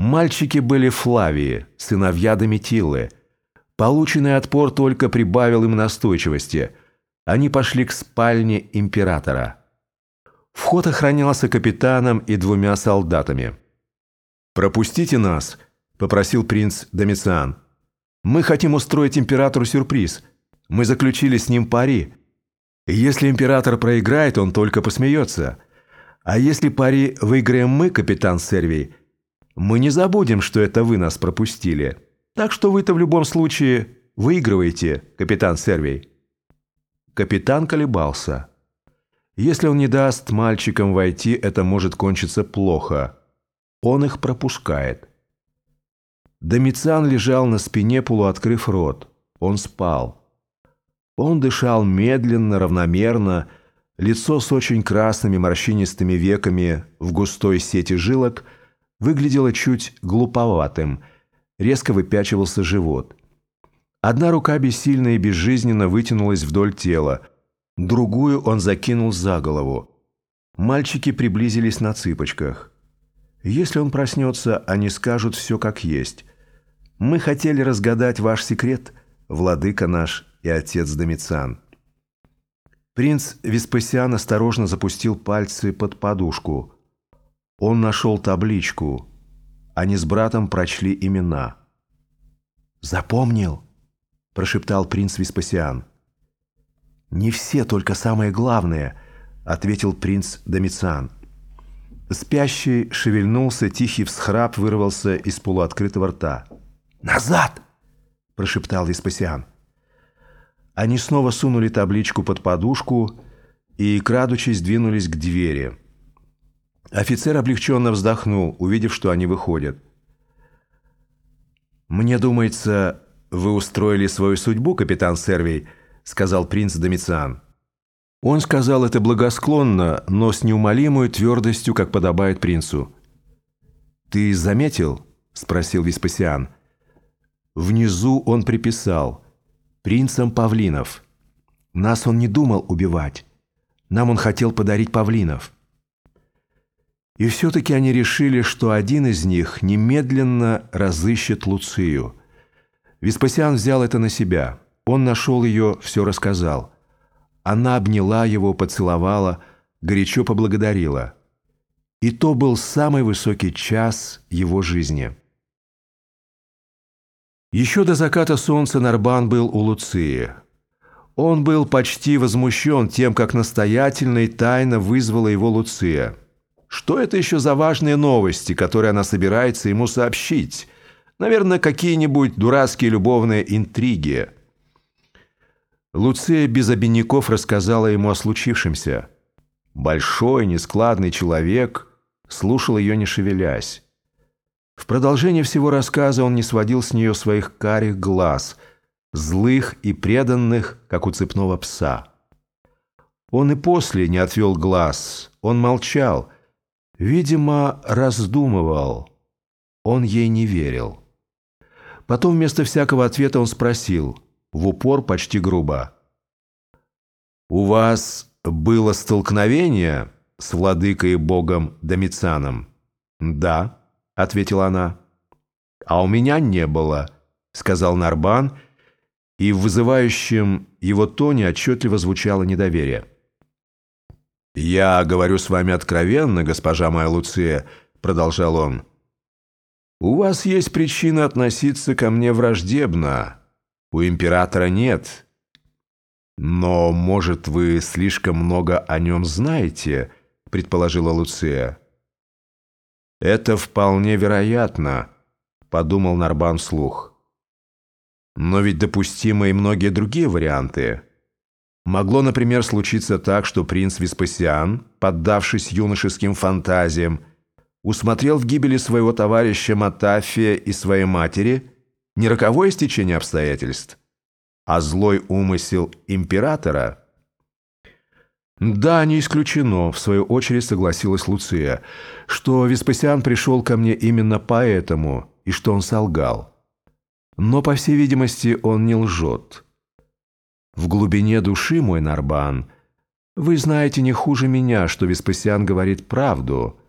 Мальчики были Флавии, сыновья Дометиллы. Полученный отпор только прибавил им настойчивости. Они пошли к спальне императора. Вход охранялся капитаном и двумя солдатами. «Пропустите нас», – попросил принц Домициан. «Мы хотим устроить императору сюрприз. Мы заключили с ним пари. Если император проиграет, он только посмеется. А если пари выиграем мы, капитан Сервий, мы не забудем, что это вы нас пропустили. Так что вы-то в любом случае выигрываете, капитан Сервий». Капитан колебался. Если он не даст мальчикам войти, это может кончиться плохо. Он их пропускает. Домициан лежал на спине, полуоткрыв рот. Он спал. Он дышал медленно, равномерно, лицо с очень красными морщинистыми веками в густой сети жилок выглядело чуть глуповатым, резко выпячивался живот. Одна рука бессильно и безжизненно вытянулась вдоль тела, другую он закинул за голову. Мальчики приблизились на цыпочках. Если он проснется, они скажут все как есть. Мы хотели разгадать ваш секрет, владыка наш и отец Домициан. Принц Веспасиан осторожно запустил пальцы под подушку. Он нашел табличку. Они с братом прочли имена. «Запомнил?» – прошептал принц Веспасиан. «Не все, только самое главное», – ответил принц Домициан. Спящий шевельнулся, тихий всхрап вырвался из полуоткрытого рта. «Назад!» – прошептал Веспасиан. Они снова сунули табличку под подушку и, крадучись, двинулись к двери. Офицер облегченно вздохнул, увидев, что они выходят. «Мне думается, вы устроили свою судьбу, капитан Сервий», – сказал принц Домициан. Он сказал это благосклонно, но с неумолимой твердостью, как подобает принцу. «Ты заметил?» – спросил Веспасиан. Внизу он приписал «Принцем Павлинов». Нас он не думал убивать. Нам он хотел подарить павлинов. И все-таки они решили, что один из них немедленно разыщет Луцию. Веспасиан взял это на себя. Он нашел ее, все рассказал. Она обняла его, поцеловала, горячо поблагодарила. И то был самый высокий час его жизни. Еще до заката солнца Нарбан был у Луции. Он был почти возмущен тем, как настоятельно и тайно вызвала его Луция. Что это еще за важные новости, которые она собирается ему сообщить? Наверное, какие-нибудь дурацкие любовные интриги – Луция без обиняков рассказала ему о случившемся. Большой, нескладный человек слушал ее, не шевелясь. В продолжение всего рассказа он не сводил с нее своих карих глаз, злых и преданных, как у цепного пса. Он и после не отвел глаз, он молчал, видимо, раздумывал. Он ей не верил. Потом вместо всякого ответа он спросил – в упор почти грубо. «У вас было столкновение с владыкой богом Домицианом?» «Да», — ответила она. «А у меня не было», — сказал Нарбан, и в вызывающем его тоне отчетливо звучало недоверие. «Я говорю с вами откровенно, госпожа моя Луция», — продолжал он. «У вас есть причина относиться ко мне враждебно, у императора нет. Но, может, вы слишком много о нем знаете, предположила Луция. Это вполне вероятно, подумал Нарбан вслух. Но ведь допустимы и многие другие варианты. Могло, например, случиться так, что принц Веспасиан, поддавшись юношеским фантазиям, усмотрел в гибели своего товарища Матафия и своей матери не роковое стечение обстоятельств, а злой умысел императора? Да, не исключено, в свою очередь согласилась Луция, что Веспасиан пришел ко мне именно поэтому и что он солгал. Но, по всей видимости, он не лжет. В глубине души, мой Нарбан, вы знаете не хуже меня, что Веспасиан говорит правду,